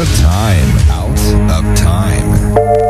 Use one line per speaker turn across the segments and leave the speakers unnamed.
of time. Out of time.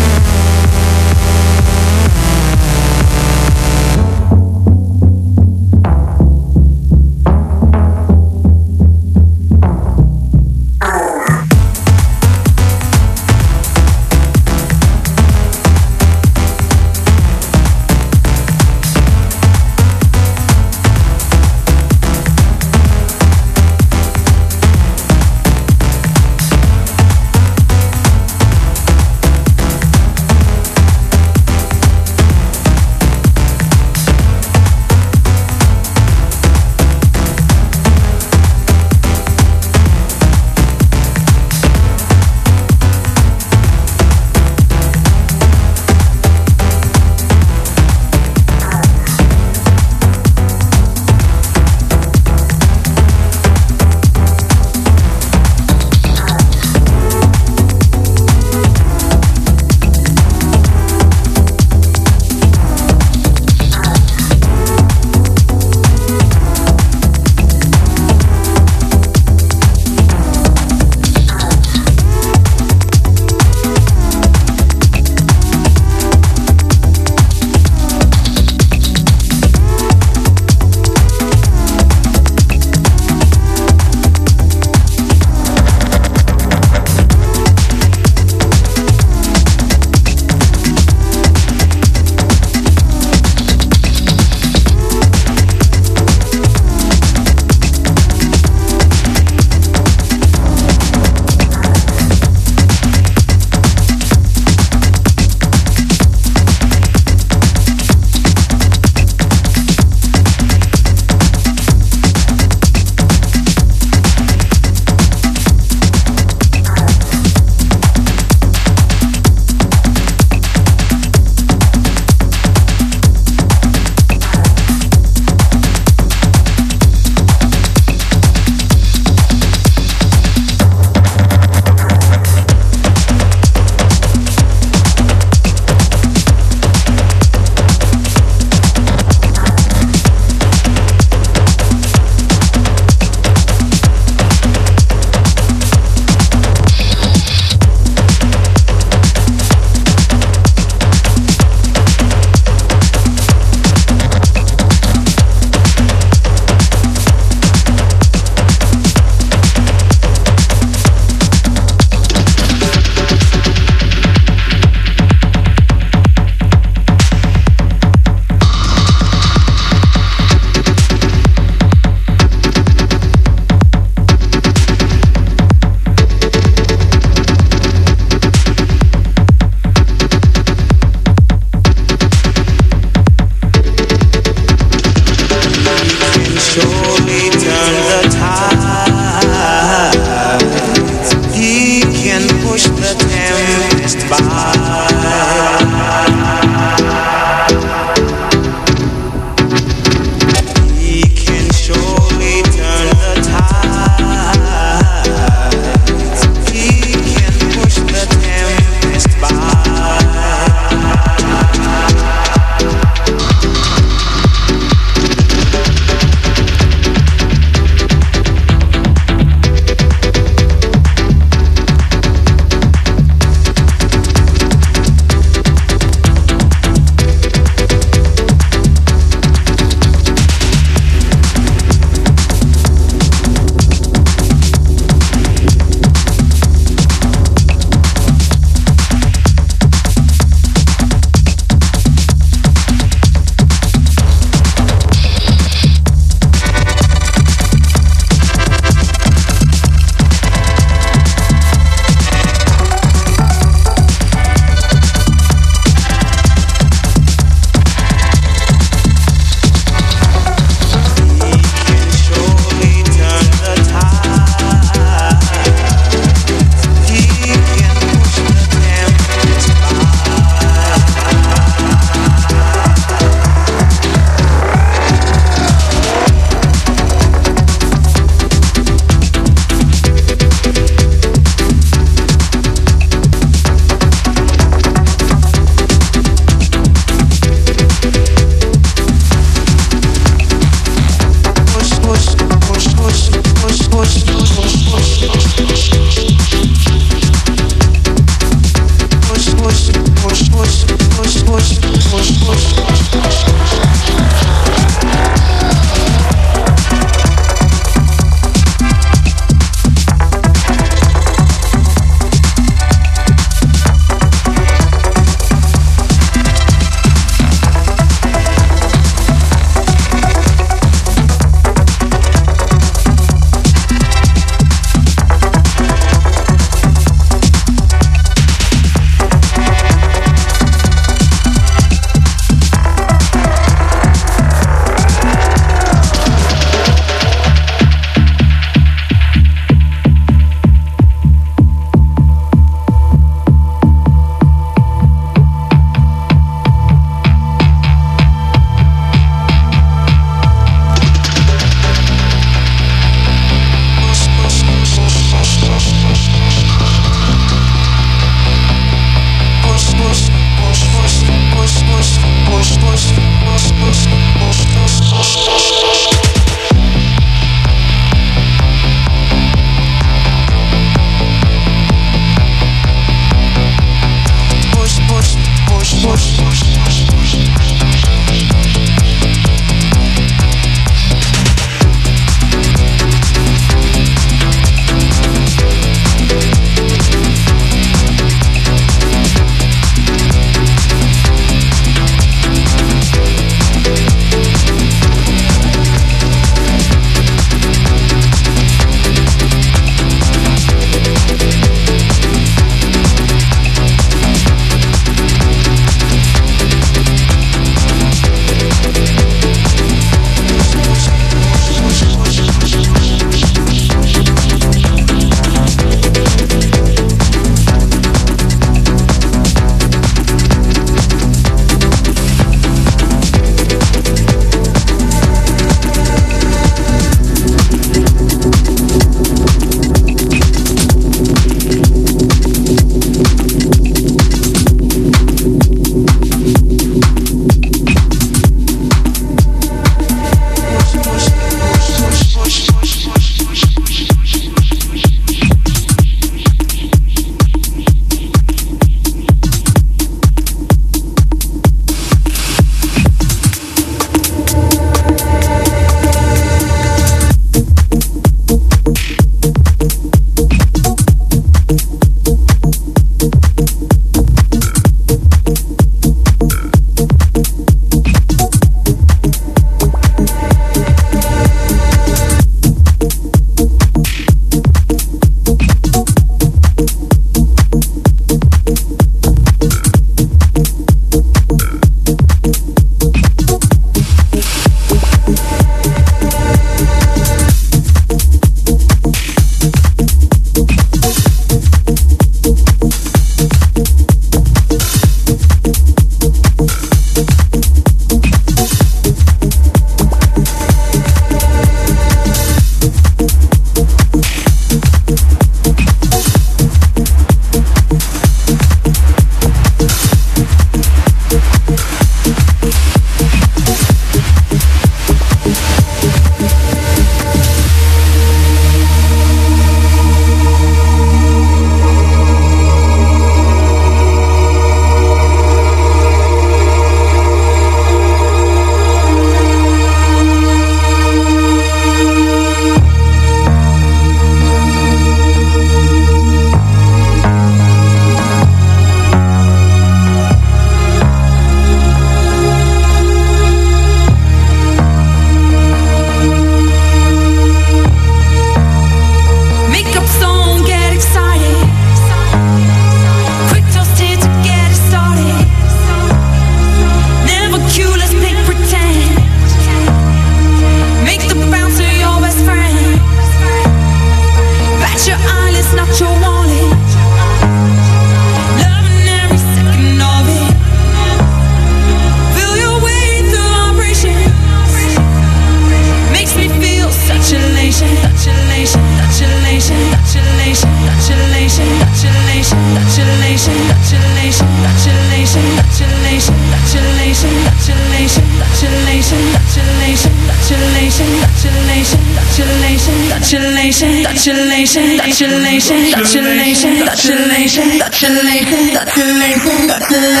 打起来了打起来了打起来了打起来了打起来了打起来了打起来了打起来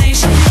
了